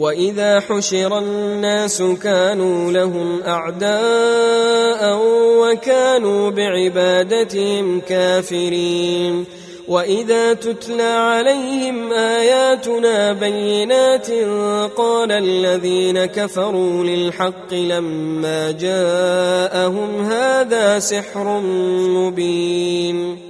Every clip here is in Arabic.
واذا حشر الناس كانوا لهم اعداء وكانوا بعبادتهم كافرين واذا تتلى عليهم اياتنا بينات قال الذين كفروا للحق لما جاءهم هذا سحر مبين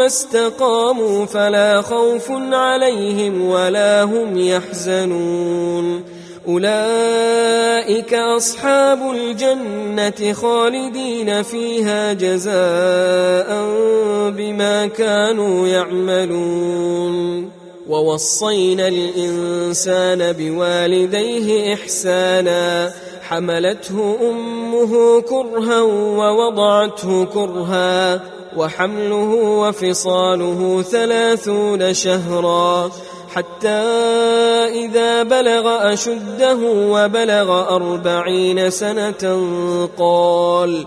استقاموا فلا خوف عليهم ولا هم يحزنون. أولئك أصحاب الجنة خالدين فيها جزاء بما كانوا يعملون. ووصينا الإنسان بوالديه إحسانا حملته امه كرها ووضعته كرها وحمله وفصاله ثلاثون شهرا حتى إذا بلغ أشده وبلغ أربعين سنة قال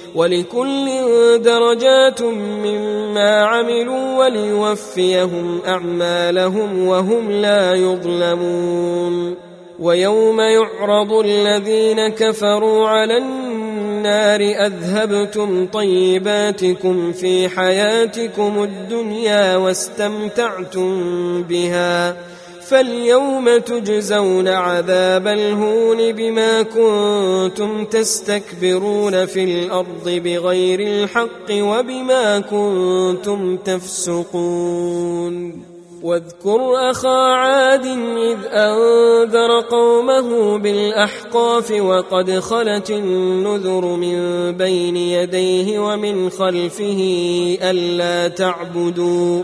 ولكل درجات مما عملوا وليوفيهم أعمالهم وهم لا يظلمون. ويوم يعرض الذين كفروا على النار أذهبتم طيباتكم في حياتكم الدنيا واستمتعتم بها. فاليوم تجزون عذاب الهون بما كنتم تستكبرون في الأرض بغير الحق وبما كنتم تفسقون. واذكر أخا عاد إذ أنذر قومه بالأحقاف وقد خلت النذر من بين يديه ومن خلفه ألا تعبدوا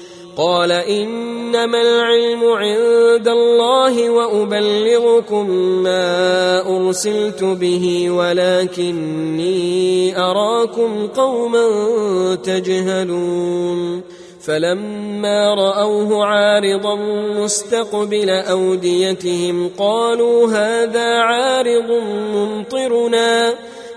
قال إنما العلم عند الله وأبلغكم ما أرسلت به ولكني أراكم قوما تجهلون فلما رأوه عارضا مستقبل أوديتهم قالوا هذا عارض ممطرنا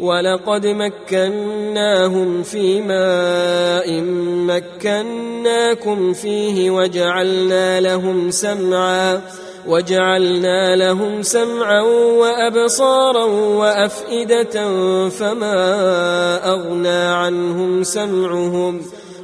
ولقد مكناهم في ماء مكناكم فيه وجعلنا لهم سمعا وجعلنا لهم سمعا وأبصارا وأفئدة فما أغنى عنهم سمعهم.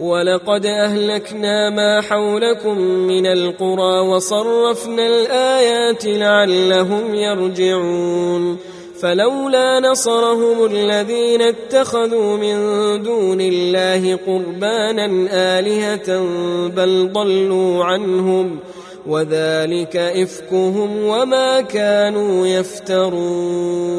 ولقد أهلكنا ما حولكم من القرى وصرفنا الآيات لعلهم يرجعون فلولا نصرهم الذين اتخذوا من دون الله قربانا آلهة بل ضلوا عنهم وذلك إفكهم وما كانوا يفترون